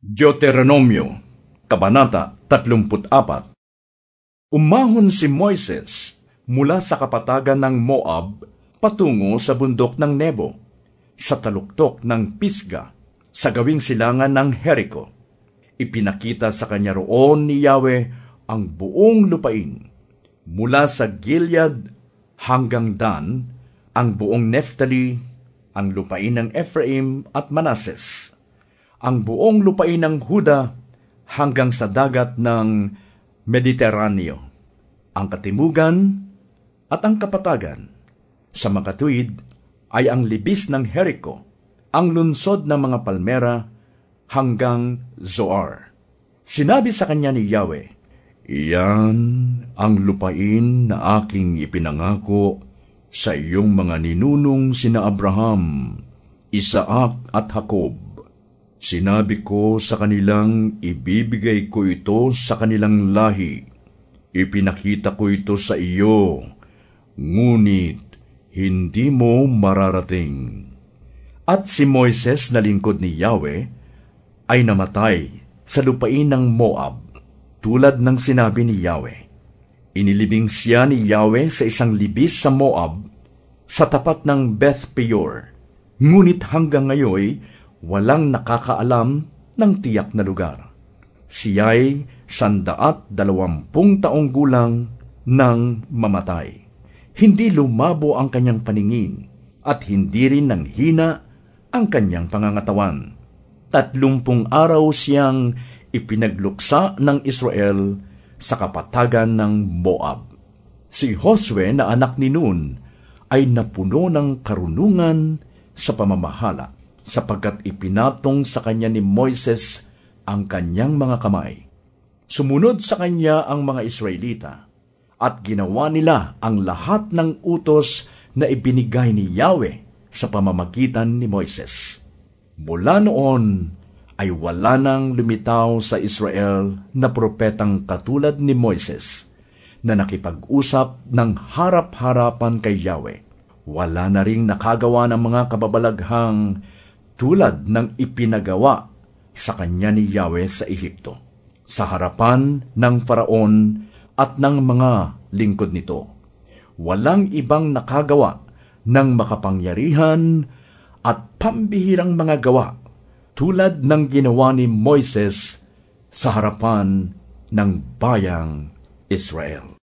Deuteronomio, Kabanata 34 Umahon si Moises mula sa kapatagan ng Moab patungo sa bundok ng Nebo, sa taluktok ng Pisga, sa gawing silangan ng Jericho. Ipinakita sa kanya roon ni Yahweh ang buong lupain, mula sa Gilead hanggang Dan, ang buong Neftali, ang lupain ng Ephraim at Manases, ang buong lupain ng Huda hanggang sa dagat ng Mediteraneo, ang katimugan at ang kapatagan. Sa makatuwid ay ang libis ng Jericho, ang lunsod ng mga palmera hanggang Zoar. Sinabi sa kanya ni Yahweh, Iyan ang lupain na aking ipinangako sa iyong mga ninunong sina Abraham, Isaac at Jacob Sinabi ko sa kanilang ibibigay ko ito sa kanilang lahi. Ipinakita ko ito sa iyo, ngunit hindi mo mararating. At si Moises na lingkod ni Yahweh ay namatay sa lupain ng Moab, tulad ng sinabi ni Yahweh. Inilibing siya ni Yahweh sa isang libis sa Moab, sa tapat ng Beth Peor. Ngunit hanggang ngayon walang nakakaalam ng tiyak na lugar. Siya'y sandaat dalawampung taong gulang nang mamatay. Hindi lumabo ang kanyang paningin at hindi rin nang hina ang kanyang pangangatawan. Tatlumpung araw siyang ipinagluksa ng Israel sa kapatagan ng Moab. Si Josue na anak ni Nun ay napuno ng karunungan sa pamamahala sapagkat ipinatong sa kanya ni Moises ang kanyang mga kamay. Sumunod sa kanya ang mga Israelita, at ginawa nila ang lahat ng utos na ibinigay ni Yahweh sa pamamagitan ni Moises. Mula noon ay wala nang lumitaw sa Israel na propetang katulad ni Moises na nakipag-usap ng harap-harapan kay Yahweh. Wala na ring nakagawa ng mga kababalaghang tulad ng ipinagawa sa kanya ni Yahweh sa Ehipto, sa harapan ng paraon at ng mga lingkod nito. Walang ibang nakagawa ng makapangyarihan at pambihirang mga gawa tulad ng ginawa ni Moises sa harapan ng bayang Israel.